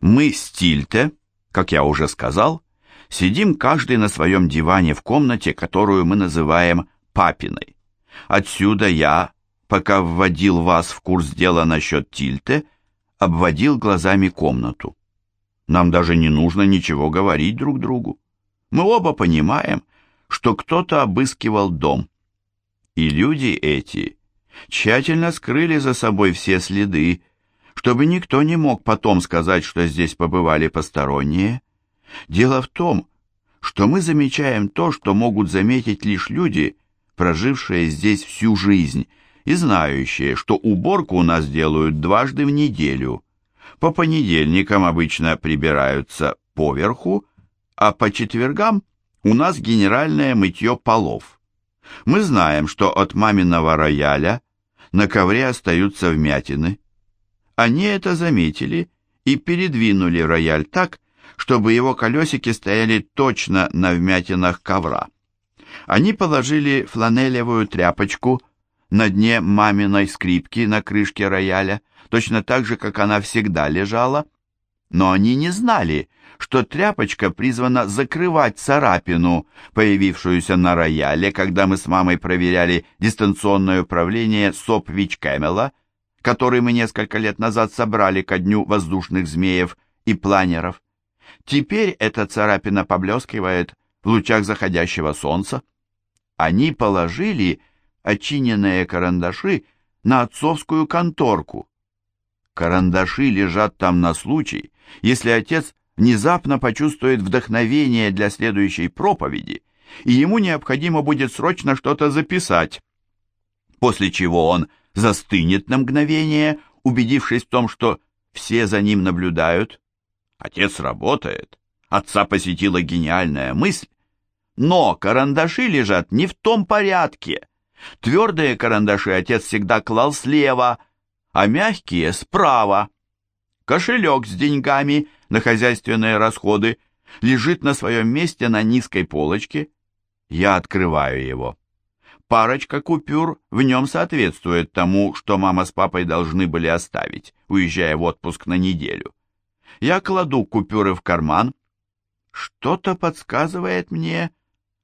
Мы с Тильте, как я уже сказал, сидим каждый на своем диване в комнате, которую мы называем папиной. Отсюда я, пока вводил вас в курс дела насчет Тильте, обводил глазами комнату. Нам даже не нужно ничего говорить друг другу. Мы оба понимаем, что кто-то обыскивал дом. И люди эти тщательно скрыли за собой все следы, чтобы никто не мог потом сказать, что здесь побывали посторонние. Дело в том, что мы замечаем то, что могут заметить лишь люди, прожившие здесь всю жизнь и знающие, что уборку у нас делают дважды в неделю. По понедельникам обычно прибираются поверху, а по четвергам у нас генеральное мытье полов. Мы знаем, что от маминого рояля на ковре остаются вмятины. Они это заметили и передвинули рояль так, чтобы его колесики стояли точно на вмятинах ковра. Они положили фланелевую тряпочку на дне маминой скрипки на крышке рояля, точно так же, как она всегда лежала, но они не знали, что тряпочка призвана закрывать царапину, появившуюся на рояле, когда мы с мамой проверяли дистанционное управление Сопвич Кэмела, который мы несколько лет назад собрали ко дню воздушных змеев и планеров. Теперь эта царапина поблескивает в лучах заходящего солнца. Они положили очиненные карандаши на отцовскую конторку. Карандаши лежат там на случай, если отец внезапно почувствует вдохновение для следующей проповеди, и ему необходимо будет срочно что-то записать, после чего он застынет на мгновение, убедившись в том, что все за ним наблюдают. Отец работает, отца посетила гениальная мысль, но карандаши лежат не в том порядке. Твердые карандаши отец всегда клал слева, а мягкие справа. Кошелек с деньгами на хозяйственные расходы лежит на своем месте на низкой полочке. Я открываю его. Парочка купюр в нем соответствует тому, что мама с папой должны были оставить, уезжая в отпуск на неделю. Я кладу купюры в карман. Что-то подсказывает мне,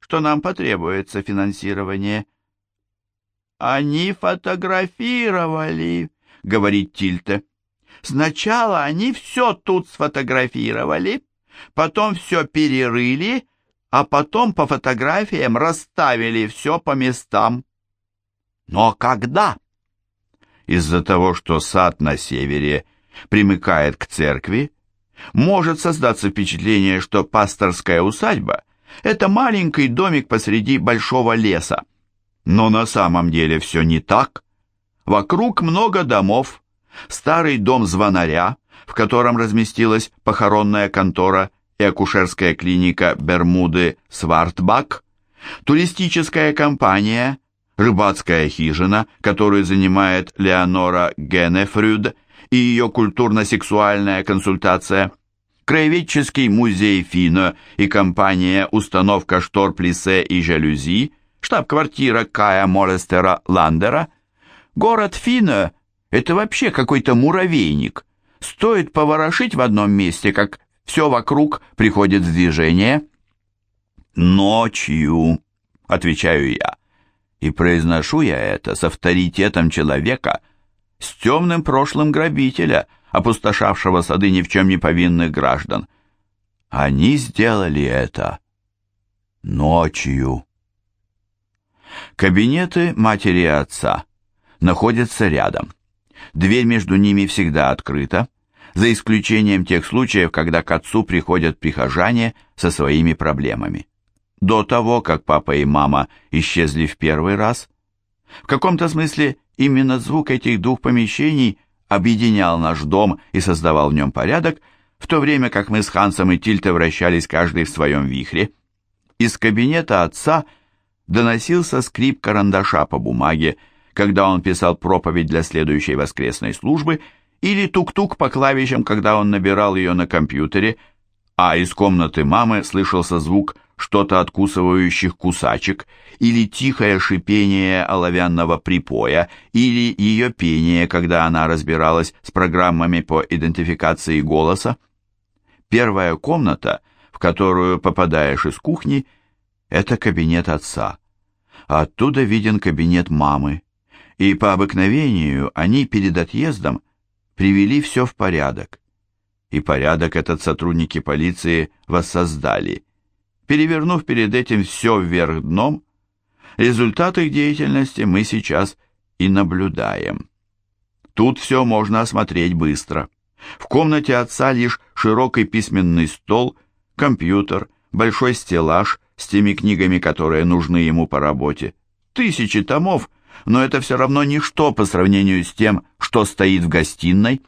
что нам потребуется финансирование. «Они фотографировали», — говорит Тильте. Сначала они все тут сфотографировали, потом все перерыли, а потом по фотографиям расставили все по местам. Но когда? Из-за того, что сад на севере примыкает к церкви, может создаться впечатление, что пасторская усадьба – это маленький домик посреди большого леса. Но на самом деле все не так. Вокруг много домов, старый дом звонаря, в котором разместилась похоронная контора и акушерская клиника Бермуды Свартбак, туристическая компания, рыбацкая хижина, которую занимает Леонора Генефрюд и ее культурно-сексуальная консультация, краеведческий музей Фино и компания «Установка штор плисе и жалюзи», штаб-квартира Кая Молестера Ландера, город Фино это вообще какой-то муравейник. Стоит поворошить в одном месте, как все вокруг приходит в движение. «Ночью», — отвечаю я, и произношу я это с авторитетом человека, с темным прошлым грабителя, опустошавшего сады ни в чем не повинных граждан. Они сделали это ночью. Кабинеты матери и отца находятся рядом. Дверь между ними всегда открыта, за исключением тех случаев, когда к отцу приходят прихожане со своими проблемами. До того, как папа и мама исчезли в первый раз, в каком-то смысле именно звук этих двух помещений объединял наш дом и создавал в нем порядок, в то время как мы с Хансом и Тильте вращались каждый в своем вихре. Из кабинета отца доносился скрип карандаша по бумаге, когда он писал проповедь для следующей воскресной службы, или тук-тук по клавишам, когда он набирал ее на компьютере, а из комнаты мамы слышался звук что-то откусывающих кусачек, или тихое шипение оловянного припоя, или ее пение, когда она разбиралась с программами по идентификации голоса. Первая комната, в которую попадаешь из кухни, это кабинет отца. Оттуда виден кабинет мамы. И по обыкновению они перед отъездом привели все в порядок. И порядок этот сотрудники полиции воссоздали, перевернув перед этим все вверх дном. Результат их деятельности мы сейчас и наблюдаем. Тут все можно осмотреть быстро. В комнате отца лишь широкий письменный стол, компьютер, большой стеллаж с теми книгами, которые нужны ему по работе. Тысячи томов, но это все равно ничто по сравнению с тем, что стоит в гостиной.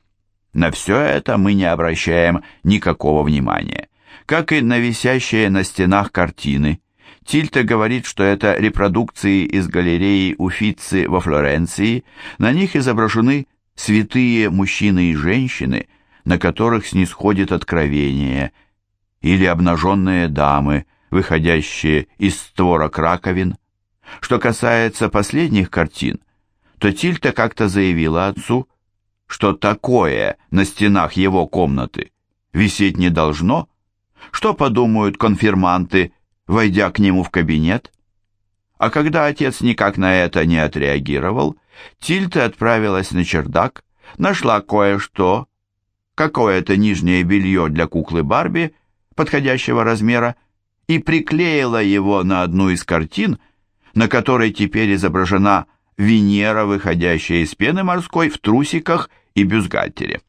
На все это мы не обращаем никакого внимания. Как и на висящие на стенах картины. Тильта говорит, что это репродукции из галереи Уффици во Флоренции. На них изображены святые мужчины и женщины, на которых снисходит откровение, или обнаженные дамы, выходящие из створок раковин. Что касается последних картин, то Тильта как-то заявила отцу, что такое на стенах его комнаты висеть не должно. Что подумают конфирманты, войдя к нему в кабинет? А когда отец никак на это не отреагировал, Тильта отправилась на чердак, нашла кое-что, какое-то нижнее белье для куклы Барби подходящего размера, и приклеила его на одну из картин, на которой теперь изображена Венера, выходящая из пены морской в трусиках и бюстгальтере.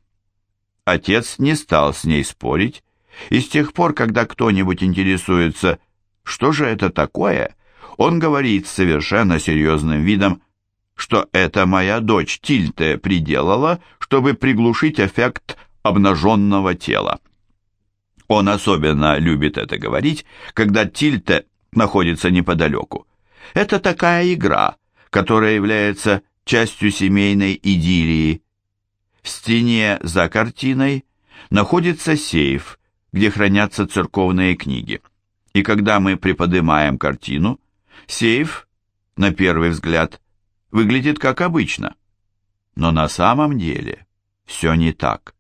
Отец не стал с ней спорить, и с тех пор, когда кто-нибудь интересуется, что же это такое, он говорит совершенно серьезным видом, что это моя дочь Тильте приделала, чтобы приглушить эффект обнаженного тела. Он особенно любит это говорить, когда Тильте находится неподалеку. Это такая игра, которая является частью семейной идиллии. В стене за картиной находится сейф, где хранятся церковные книги. И когда мы приподнимаем картину, сейф, на первый взгляд, выглядит как обычно. Но на самом деле все не так.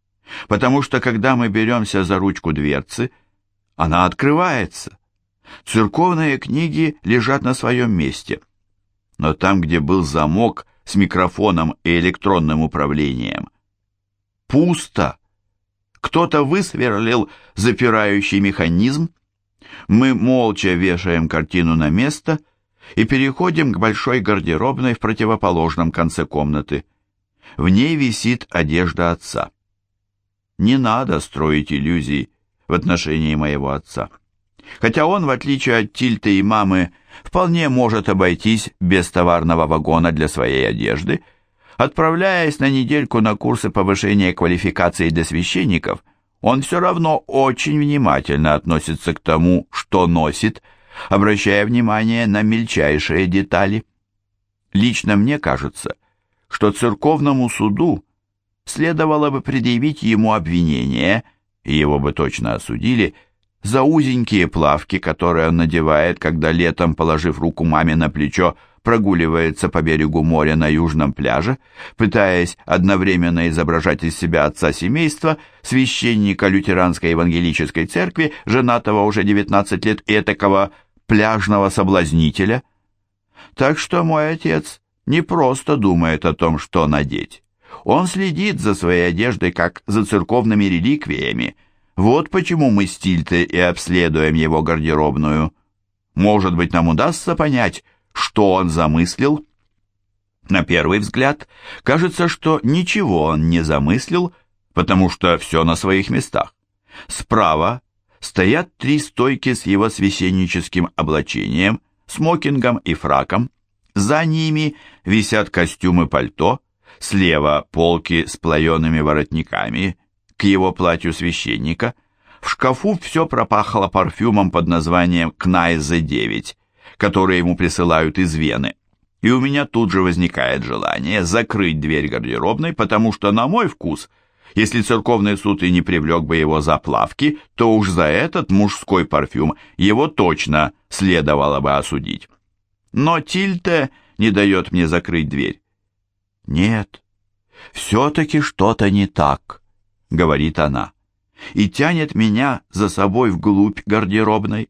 Потому что когда мы беремся за ручку дверцы, она открывается. Церковные книги лежат на своем месте. Но там, где был замок с микрофоном и электронным управлением, пусто. Кто-то высверлил запирающий механизм. Мы молча вешаем картину на место и переходим к большой гардеробной в противоположном конце комнаты. В ней висит одежда отца. Не надо строить иллюзий в отношении моего отца. Хотя он, в отличие от Тильты и мамы, вполне может обойтись без товарного вагона для своей одежды, отправляясь на недельку на курсы повышения квалификации для священников, он все равно очень внимательно относится к тому, что носит, обращая внимание на мельчайшие детали. Лично мне кажется, что церковному суду следовало бы предъявить ему обвинение, и его бы точно осудили, за узенькие плавки, которые он надевает, когда летом, положив руку маме на плечо, прогуливается по берегу моря на южном пляже, пытаясь одновременно изображать из себя отца семейства, священника лютеранской евангелической церкви, женатого уже 19 лет этакого пляжного соблазнителя. Так что мой отец не просто думает о том, что надеть. Он следит за своей одеждой, как за церковными реликвиями. Вот почему мы с Тильте и обследуем его гардеробную. Может быть, нам удастся понять, что он замыслил? На первый взгляд, кажется, что ничего он не замыслил, потому что все на своих местах. Справа стоят три стойки с его священническим облачением, смокингом и фраком. За ними висят костюмы пальто, Слева полки с плаеными воротниками к его платью священника. В шкафу все пропахло парфюмом под названием «Кнайзе-9», который ему присылают из Вены. И у меня тут же возникает желание закрыть дверь гардеробной, потому что, на мой вкус, если церковный суд и не привлек бы его за плавки, то уж за этот мужской парфюм его точно следовало бы осудить. Но Тильте не дает мне закрыть дверь. «Нет, все-таки что-то не так», — говорит она. и тянет меня за собой вглубь гардеробной.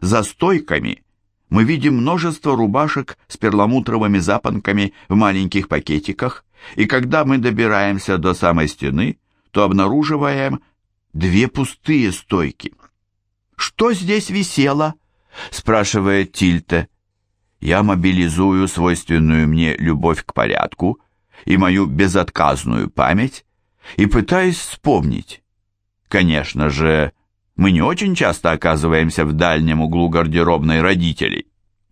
За стойками мы видим множество рубашек с перламутровыми запонками в маленьких пакетиках, и когда мы добираемся до самой стены, то обнаруживаем две пустые стойки. «Что здесь висело?» — спрашивает Тильте. Я мобилизую свойственную мне любовь к порядку и мою безотказную память и пытаюсь вспомнить. Конечно же, мы не очень часто оказываемся в дальнем углу гардеробной родителей,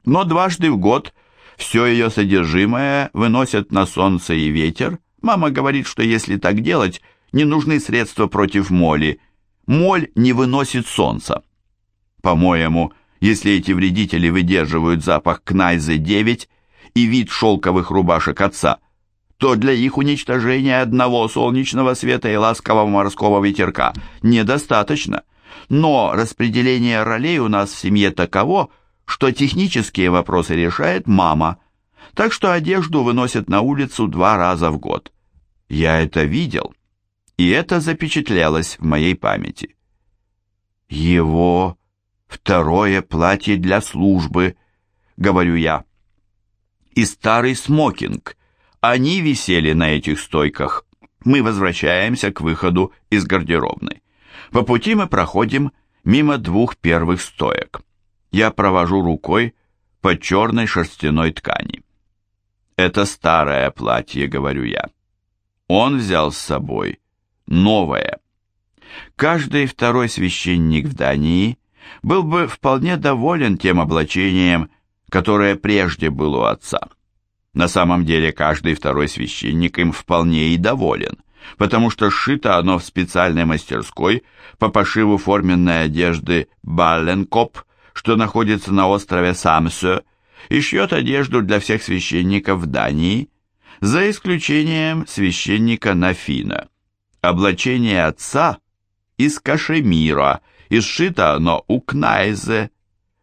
но дважды в год все ее содержимое выносят на солнце и ветер. Мама говорит, что если так делать, не нужны средства против моли. Моль не выносит солнца. По-моему, если эти вредители выдерживают запах Кнайзы-9 и вид шелковых рубашек отца, то для их уничтожения одного солнечного света и ласкового морского ветерка недостаточно. Но распределение ролей у нас в семье таково, что технические вопросы решает мама, так что одежду выносят на улицу два раза в год. Я это видел, и это запечатлелось в моей памяти. Его второе платье для службы, говорю я. И старый смокинг. Они висели на этих стойках. Мы возвращаемся к выходу из гардеробной. По пути мы проходим мимо двух первых стоек. Я провожу рукой по черной шерстяной ткани. Это старое платье, говорю я. Он взял с собой новое. Каждый второй священник в Дании был бы вполне доволен тем облачением, которое прежде было у отца. На самом деле каждый второй священник им вполне и доволен, потому что сшито оно в специальной мастерской по пошиву форменной одежды Балленкоп, что находится на острове Самсё, и шьет одежду для всех священников в Дании, за исключением священника Нафина. Облачение отца из кашемира – и сшито оно у Кнайзе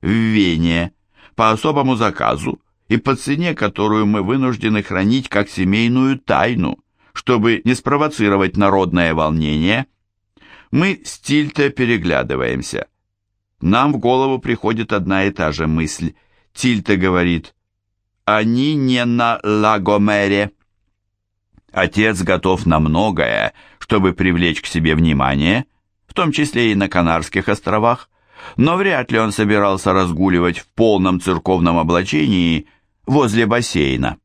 в Вене по особому заказу и по цене, которую мы вынуждены хранить как семейную тайну, чтобы не спровоцировать народное волнение. Мы с Тильте переглядываемся. Нам в голову приходит одна и та же мысль. Тильте говорит, «Они не на Лагомере». Отец готов на многое, чтобы привлечь к себе внимание – в том числе и на Канарских островах, но вряд ли он собирался разгуливать в полном церковном облачении возле бассейна.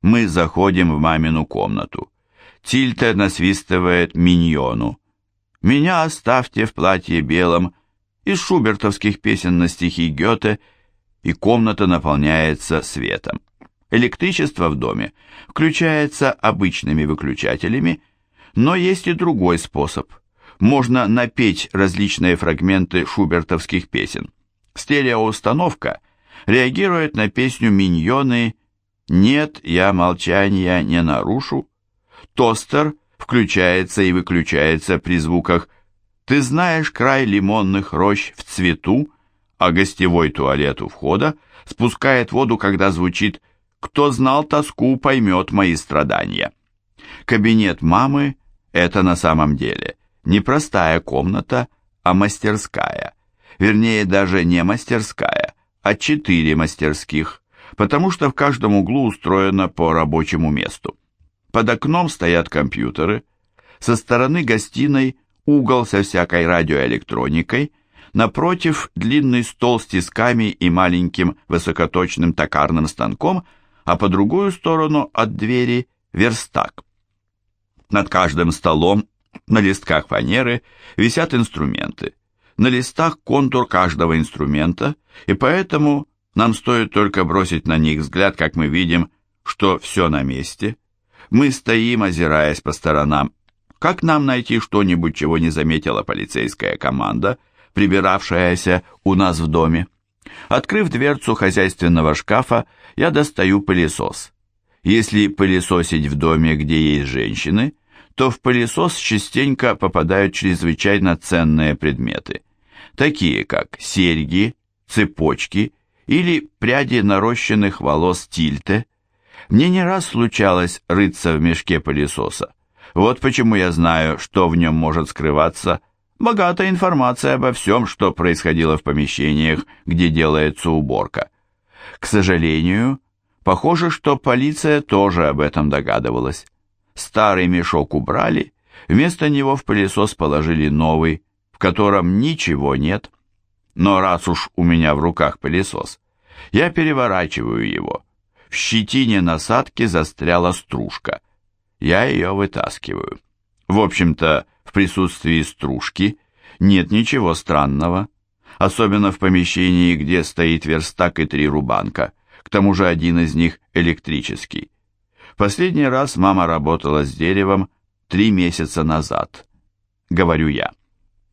Мы заходим в мамину комнату. Тильта насвистывает миньону. «Меня оставьте в платье белом» из шубертовских песен на стихи Гёте, и комната наполняется светом. Электричество в доме включается обычными выключателями, но есть и другой способ – можно напеть различные фрагменты шубертовских песен. Стереоустановка реагирует на песню «Миньоны» «Нет, я молчания не нарушу». Тостер включается и выключается при звуках «Ты знаешь край лимонных рощ в цвету», а гостевой туалет у входа спускает воду, когда звучит «Кто знал тоску, поймет мои страдания». Кабинет мамы – это на самом деле – не простая комната, а мастерская. Вернее, даже не мастерская, а четыре мастерских, потому что в каждом углу устроено по рабочему месту. Под окном стоят компьютеры, со стороны гостиной угол со всякой радиоэлектроникой, напротив длинный стол с тисками и маленьким высокоточным токарным станком, а по другую сторону от двери верстак. Над каждым столом на листках фанеры висят инструменты. На листах контур каждого инструмента, и поэтому нам стоит только бросить на них взгляд, как мы видим, что все на месте. Мы стоим, озираясь по сторонам. Как нам найти что-нибудь, чего не заметила полицейская команда, прибиравшаяся у нас в доме? Открыв дверцу хозяйственного шкафа, я достаю пылесос. Если пылесосить в доме, где есть женщины – то в пылесос частенько попадают чрезвычайно ценные предметы, такие как серьги, цепочки или пряди нарощенных волос тильте. Мне не раз случалось рыться в мешке пылесоса. Вот почему я знаю, что в нем может скрываться Богатая информация обо всем, что происходило в помещениях, где делается уборка. К сожалению, похоже, что полиция тоже об этом догадывалась. Старый мешок убрали, вместо него в пылесос положили новый, в котором ничего нет. Но раз уж у меня в руках пылесос, я переворачиваю его. В щетине насадки застряла стружка. Я ее вытаскиваю. В общем-то, в присутствии стружки нет ничего странного, особенно в помещении, где стоит верстак и три рубанка, к тому же один из них электрический. Последний раз мама работала с деревом три месяца назад, говорю я.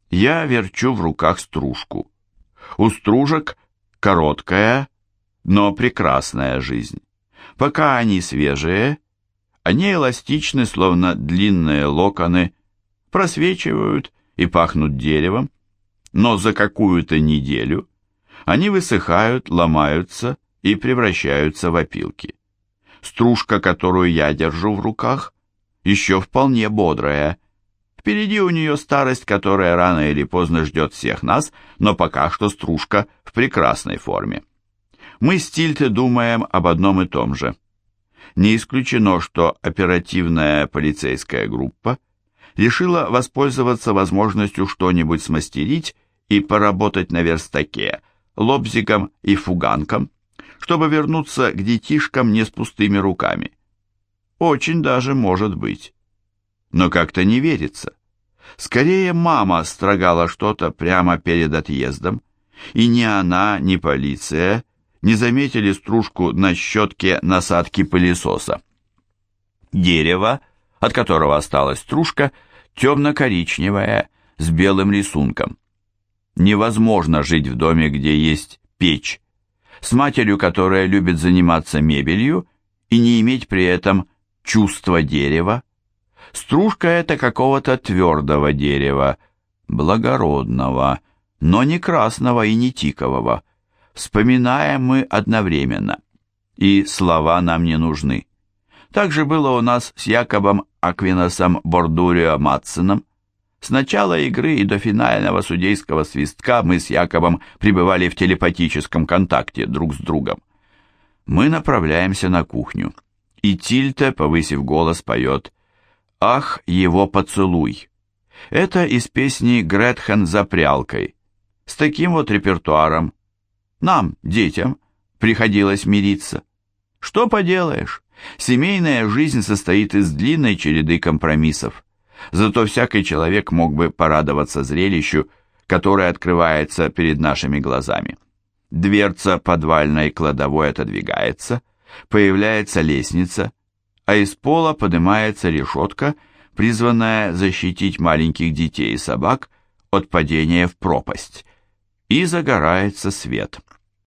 Я верчу в руках стружку. У стружек короткая, но прекрасная жизнь. Пока они свежие, они эластичны, словно длинные локоны, просвечивают и пахнут деревом, но за какую-то неделю они высыхают, ломаются и превращаются в опилки. Стружка, которую я держу в руках, еще вполне бодрая. Впереди у нее старость, которая рано или поздно ждет всех нас, но пока что стружка в прекрасной форме. Мы с Тильте думаем об одном и том же. Не исключено, что оперативная полицейская группа решила воспользоваться возможностью что-нибудь смастерить и поработать на верстаке, лобзиком и фуганком, чтобы вернуться к детишкам не с пустыми руками. Очень даже может быть. Но как-то не верится. Скорее, мама строгала что-то прямо перед отъездом, и ни она, ни полиция не заметили стружку на щетке насадки пылесоса. Дерево, от которого осталась стружка, темно-коричневое, с белым рисунком. Невозможно жить в доме, где есть печь, с матерью, которая любит заниматься мебелью и не иметь при этом чувства дерева. Стружка это какого-то твердого дерева, благородного, но не красного и не тикового. Вспоминаем мы одновременно, и слова нам не нужны. Так же было у нас с Якобом Аквиносом Бордурио Матсоном, с начала игры и до финального судейского свистка мы с Якобом пребывали в телепатическом контакте друг с другом. Мы направляемся на кухню, и Тильте, повысив голос, поет «Ах, его поцелуй!» Это из песни «Гретхен за прялкой». С таким вот репертуаром нам, детям, приходилось мириться. Что поделаешь, семейная жизнь состоит из длинной череды компромиссов. Зато всякий человек мог бы порадоваться зрелищу, которое открывается перед нашими глазами. Дверца подвальной кладовой отодвигается, появляется лестница, а из пола поднимается решетка, призванная защитить маленьких детей и собак от падения в пропасть. И загорается свет.